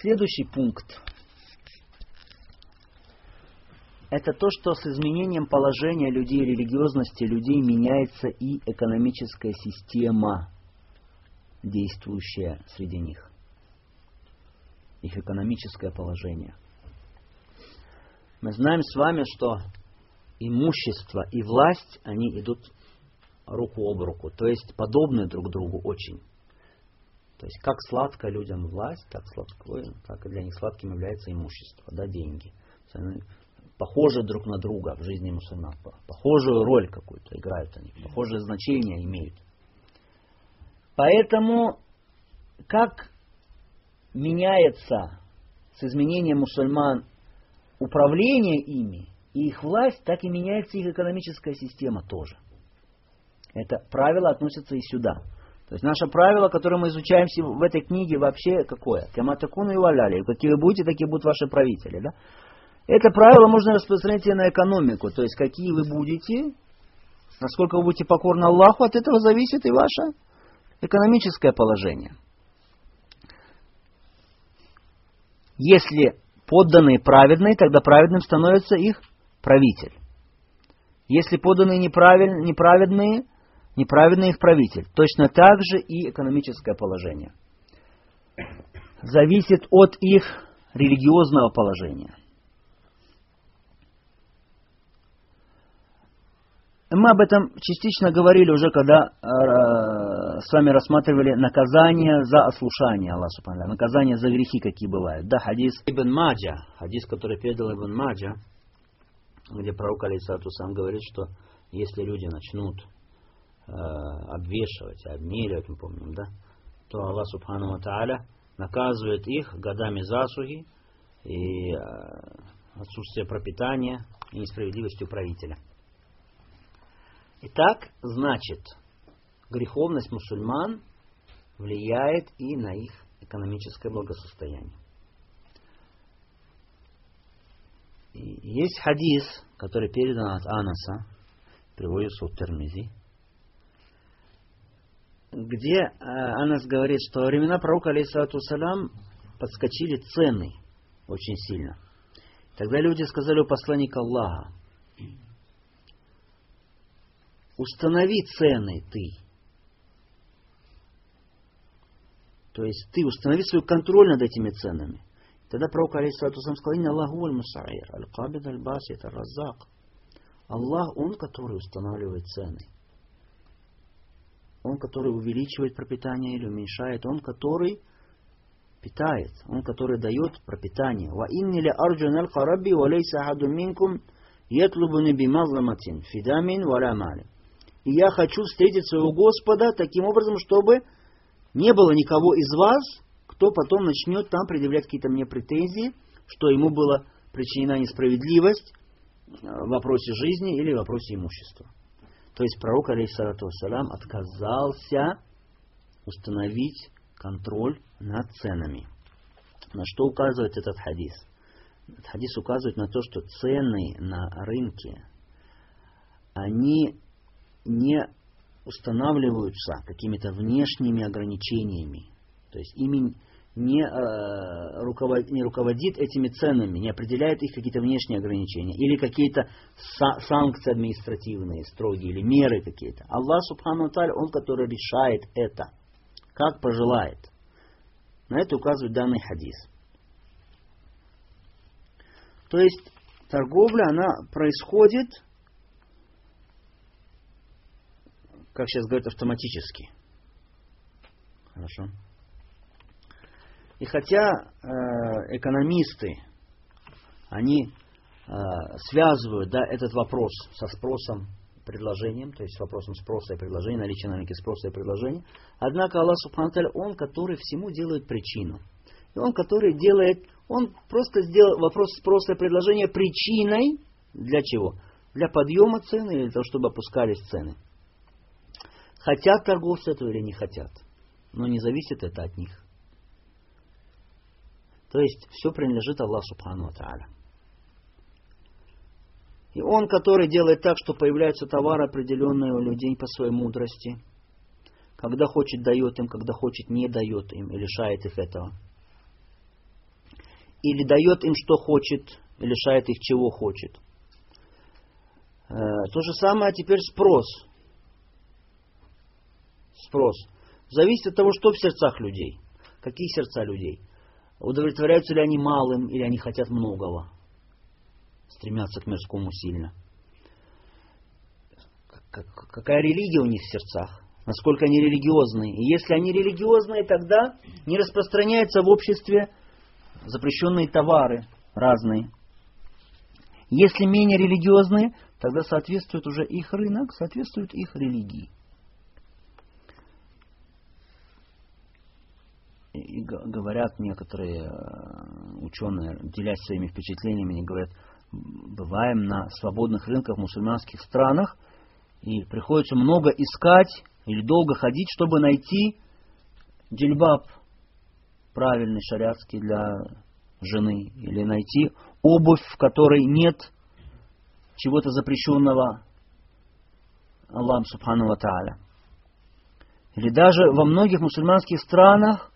Следующий пункт. Это то, что с изменением положения людей, религиозности людей меняется и экономическая система, действующая среди них. Их экономическое положение. Мы знаем с вами, что имущество и власть, они идут руку об руку, то есть подобны друг другу очень. То есть как сладко людям власть, так сладко, так и для них сладким является имущество, да, деньги. Они похожи друг на друга в жизни мусульман. Похожую роль какую-то играют они, похожее значение имеют. Поэтому как меняется с изменением мусульман управление ими и их власть, так и меняется их экономическая система тоже. Это правило относится и сюда. То есть наше правило, которое мы изучаем в этой книге, вообще какое? Каматакуну и валяли. Какие вы будете, такие будут ваши правители. Да? Это правило можно распространить и на экономику. То есть какие вы будете, насколько вы будете покорны Аллаху, от этого зависит и ваше экономическое положение. Если подданные праведные, тогда праведным становится их правитель. Если подданные неправедные, неправедный их правитель. Точно так же и экономическое положение. Зависит от их религиозного положения. Мы об этом частично говорили уже, когда э, с вами рассматривали наказание за ослушание Аллаха Субхану наказание за грехи, какие бывают. Да, хадис Ибн Маджа, хадис, который передал Ибн Маджа, где пророк Алисату сам говорит, что если люди начнут обвешивать, обмеривать, мы помним, да, то Аллах Субхану Тааля наказывает их годами засухи и э, отсутствие пропитания и несправедливостью правителя. Итак, значит, греховность мусульман влияет и на их экономическое благосостояние. И есть хадис, который передан от Анаса, приводится от Термизи, где э, Анас говорит, что во времена пророка, алейсалату салям, подскочили цены очень сильно. Тогда люди сказали у посланника Аллаха, установи цены ты. То есть ты установи свой контроль над этими ценами. Тогда пророк, алейсалату салям, сказал, «Инна Аллаху аль-Мусаир, аль-Кабид аль-Басит, аль-Раззак». Аллах, Он, который устанавливает цены. Он, который увеличивает пропитание или уменьшает. Он, который питает. Он, который дает пропитание. Аль караби ва лейса ахаду минкум ятлубуни бимазламатин фидамин валя мали. И я хочу встретить своего Господа таким образом, чтобы не было никого из вас, кто потом начнет там предъявлять какие-то мне претензии, что ему была причинена несправедливость в вопросе жизни или в вопросе имущества. То есть пророк, алейхиссалату вассалям, отказался установить контроль над ценами. На что указывает этот хадис? Этот хадис указывает на то, что цены на рынке, они не устанавливаются какими-то внешними ограничениями. То есть ими не, э, руководит, не руководит этими ценами, не определяет их какие-то внешние ограничения или какие-то са- санкции административные, строгие, или меры какие-то. Аллах Субхану Таль, Он, который решает это, как пожелает. На это указывает данный хадис. То есть торговля, она происходит, как сейчас говорят, автоматически. Хорошо. И хотя э, экономисты, они э, связывают да, этот вопрос со спросом предложением, то есть вопросом спроса и предложения, наличия на рынке спроса и предложения. Однако Аллах Субхану Он, который всему делает причину. И Он, который делает, Он просто сделал вопрос спроса и предложения причиной для чего? Для подъема цены или для того, чтобы опускались цены. Хотят торговцы этого или не хотят. Но не зависит это от них. То есть все принадлежит Аллаху Субхану Тааля. И Он, который делает так, что появляются товары определенные у людей по своей мудрости. Когда хочет, дает им, когда хочет, не дает им и лишает их этого. или дает им что хочет, и лишает их чего хочет. Э, то же самое теперь спрос. Спрос. Зависит от того, что в сердцах людей. Какие сердца людей. Удовлетворяются ли они малым, или они хотят многого. Стремятся к мирскому сильно. Какая религия у них в сердцах насколько они религиозные. И если они религиозные, тогда не распространяются в обществе запрещенные товары разные. Если менее религиозные, тогда соответствует уже их рынок, соответствует их религии. И говорят некоторые э, ученые, делясь своими впечатлениями, они говорят, бываем на свободных рынках в мусульманских странах, и приходится много искать или долго ходить, чтобы найти джильбаб правильный, шариатский для жены, или найти обувь, в которой нет чего-то запрещенного Аллахом Субхану Тааля. Или даже во многих мусульманских странах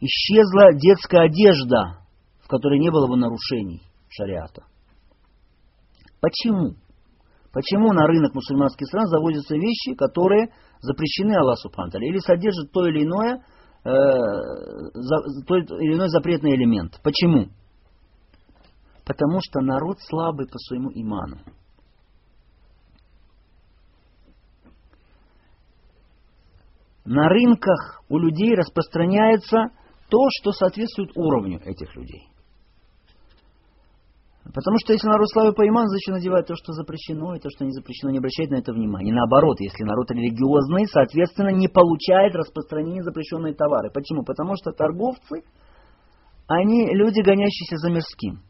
исчезла детская одежда, в которой не было бы нарушений шариата. Почему? Почему на рынок мусульманских стран завозятся вещи, которые запрещены Аллаху Субхану или содержат то или иное, э, за, то или иной запретный элемент. Почему? Потому что народ слабый по своему иману. На рынках у людей распространяется то, что соответствует уровню этих людей. Потому что если народ славы по иману, зачем надевать то, что запрещено, и то, что не запрещено, не обращает на это внимания. Наоборот, если народ религиозный, соответственно, не получает распространение запрещенной товары. Почему? Потому что торговцы, они люди, гонящиеся за мирским.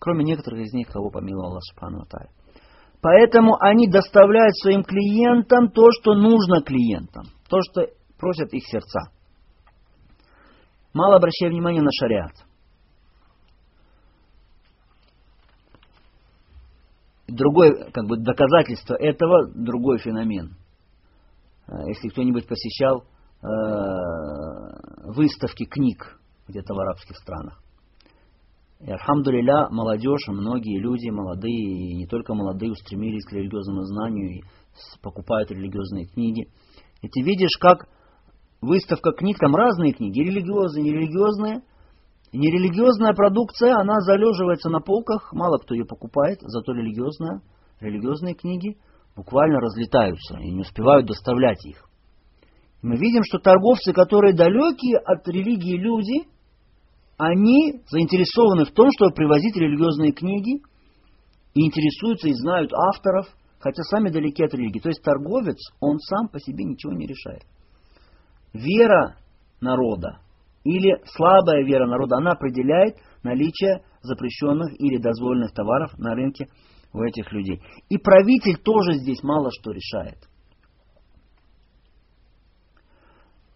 Кроме некоторых из них, кого помиловал Аллах Субхану Поэтому они доставляют своим клиентам то, что нужно клиентам. То, что просят их сердца. Мало обращая внимания на шариат. Другое как бы, доказательство этого, другой феномен. А, если кто-нибудь посещал э, выставки книг где-то в арабских странах. И, альхамдулилля, молодежь, многие люди, молодые, и не только молодые, устремились к религиозному знанию и покупают религиозные книги. И ты видишь, как выставка книг, там разные книги, религиозные, нерелигиозные – Нерелигиозная продукция, она залеживается на полках, мало кто ее покупает, зато религиозная, религиозные книги буквально разлетаются и не успевают доставлять их. И мы видим, что торговцы, которые далекие от религии люди, они заинтересованы в том, чтобы привозить религиозные книги и интересуются и знают авторов, хотя сами далеки от религии. То есть торговец, он сам по себе ничего не решает. Вера народа, или слабая вера народа, она определяет наличие запрещенных или дозволенных товаров на рынке у этих людей. И правитель тоже здесь мало что решает.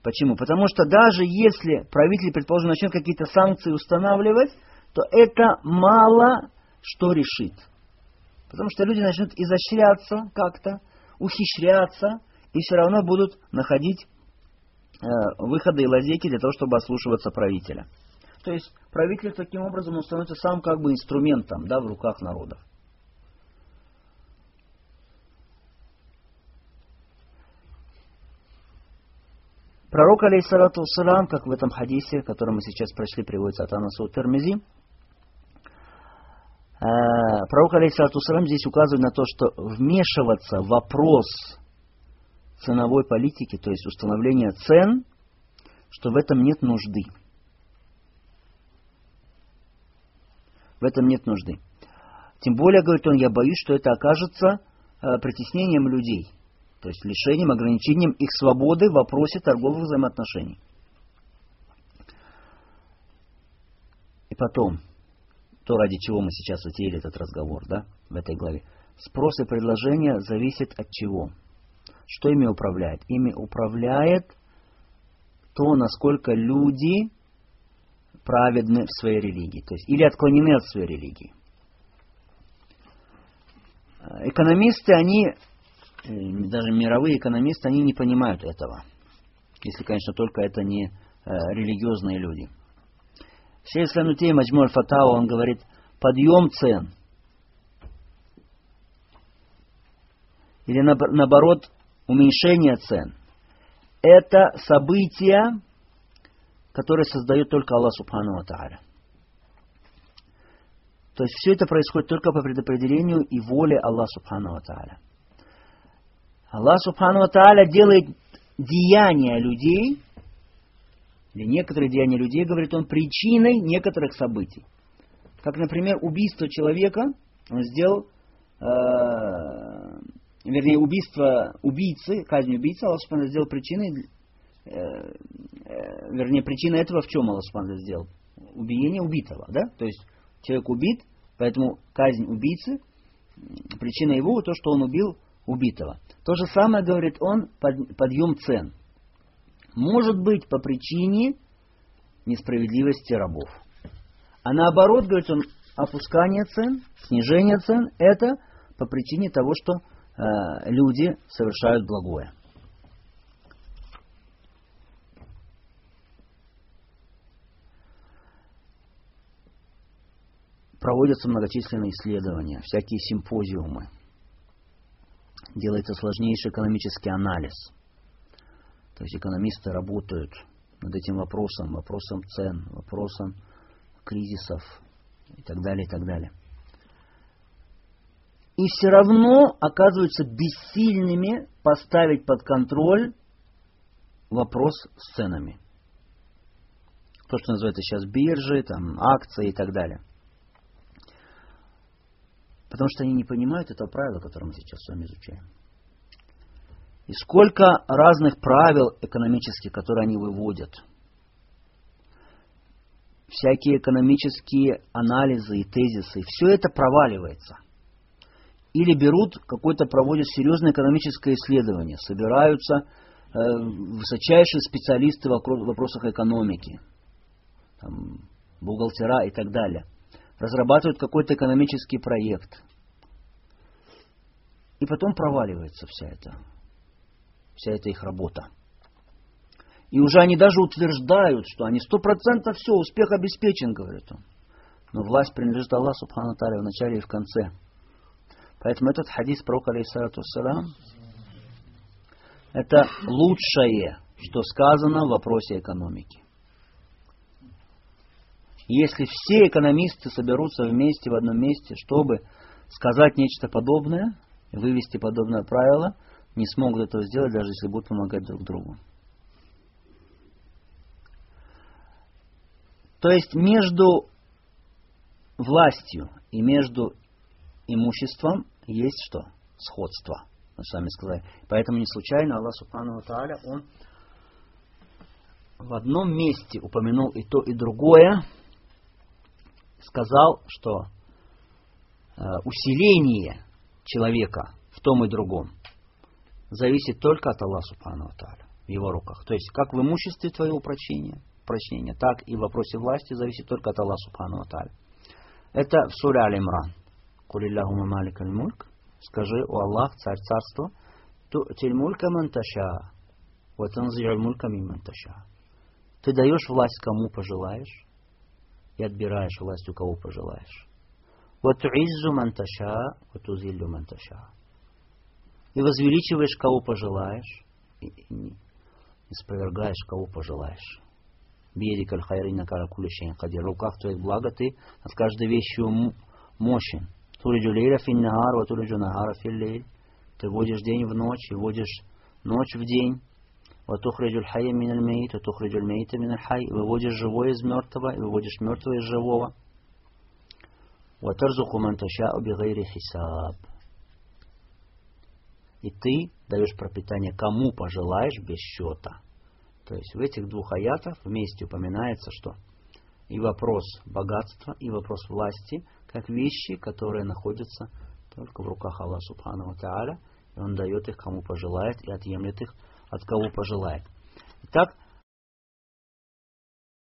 Почему? Потому что даже если правитель, предположим, начнет какие-то санкции устанавливать, то это мало что решит. Потому что люди начнут изощряться как-то, ухищряться, и все равно будут находить выходы и лазейки для того, чтобы ослушиваться правителя. То есть правитель таким образом он становится сам как бы инструментом да, в руках народов. Пророк, алейхиссалату салам, как в этом хадисе, который мы сейчас прочли, приводится от Анаса Термизи, э, пророк, алейхиссалату салам, здесь указывает на то, что вмешиваться в вопрос ценовой политики, то есть установления цен, что в этом нет нужды. В этом нет нужды. Тем более, говорит он, я боюсь, что это окажется э, притеснением людей, то есть лишением, ограничением их свободы в вопросе торговых взаимоотношений. И потом, то, ради чего мы сейчас затеяли этот разговор, да, в этой главе. Спрос и предложение зависит от чего? Что ими управляет? Ими управляет то, насколько люди праведны в своей религии, то есть или отклонены от своей религии. Экономисты, они, э, даже мировые экономисты, они не понимают этого, если, конечно, только это не э, религиозные люди. Шейх Санутей Маджмуль Фатава, он говорит, подъем цен. Или наоборот, уменьшение цен. Это события, которые создает только Аллах Субхану Тааля. То есть все это происходит только по предопределению и воле Аллаха Субхану Тааля. Аллах Субхану Тааля делает деяния людей, или некоторые деяния людей, говорит он, причиной некоторых событий. Как, например, убийство человека, он сделал, э, вернее, убийство убийцы, казнь убийцы, Аллах Субхану сделал причиной, э, э, вернее, причина этого в чем Аллах Субхану сделал? Убиение убитого, да? То есть человек убит, поэтому казнь убийцы, причина его то, что он убил убитого. То же самое, говорит он, подъем цен. Может быть по причине несправедливости рабов. А наоборот, говорит он, опускание цен, снижение цен, это по причине того, что люди совершают благое. Проводятся многочисленные исследования, всякие симпозиумы делается сложнейший экономический анализ. То есть экономисты работают над этим вопросом, вопросом цен, вопросом кризисов и так далее, и так далее. И все равно оказываются бессильными поставить под контроль вопрос с ценами. То, что называется сейчас биржи, там, акции и так далее. Потому что они не понимают этого правила, которое мы сейчас с вами изучаем. И сколько разных правил экономических, которые они выводят. Всякие экономические анализы и тезисы, все это проваливается. Или берут какое-то, проводят серьезное экономическое исследование, собираются э, высочайшие специалисты в вопросах экономики, там, бухгалтера и так далее – разрабатывают какой-то экономический проект. И потом проваливается вся эта, вся эта их работа. И уже они даже утверждают, что они сто процентов все, успех обеспечен, говорит он. Но власть принадлежит Аллаху Субхану Таля в начале и в конце. Поэтому этот хадис пророка, алейхиссалату это лучшее, что сказано в вопросе экономики. Если все экономисты соберутся вместе в одном месте, чтобы сказать нечто подобное, вывести подобное правило, не смогут этого сделать, даже если будут помогать друг другу. То есть между властью и между имуществом есть что? Сходство. Мы с вами сказали. Поэтому не случайно Аллах Субхану Тааля, Он в одном месте упомянул и то, и другое, сказал, что э, усиление человека в том и другом зависит только от Аллаха Субхану Тааля, в его руках. То есть, как в имуществе твое упрочнение, упрочнение, так и в вопросе власти зависит только от Аллаха Субхану Тааля. Это в суре Аль-Имран. Кулиллахума малик аль-мульк. Скажи, о Аллах, царь царства, ту'тиль мулька манташа, вот танзиль мулька миманташа. Ты даешь власть кому пожелаешь, и отбираешь власть у кого пожелаешь. Вот иззу манташа, вот узиллю манташа. И возвеличиваешь кого пожелаешь, и, и спровергаешь кого пожелаешь. بيدك الخير إنك على كل شيء قدير. В руках твоих блага ты от каждой вещи мощен. تولج الليل في النهار، وتولج النهار في الليل. Ты водишь день в ночь и водишь ночь в день. وتخرج الحي من الميت، وتخرج الميت من الحي. Выводишь живое из мертвого и выводишь мертвое из живого. وترزق من تشاء بغير حساب. И ты даешь пропитание кому пожелаешь без счета. То есть в этих двух аятах вместе упоминается, что и вопрос богатства, и вопрос власти, как вещи, которые находятся только в руках Аллаха Субхану Тааля, и Он дает их кому пожелает и отъемлет их от кого пожелает. Итак,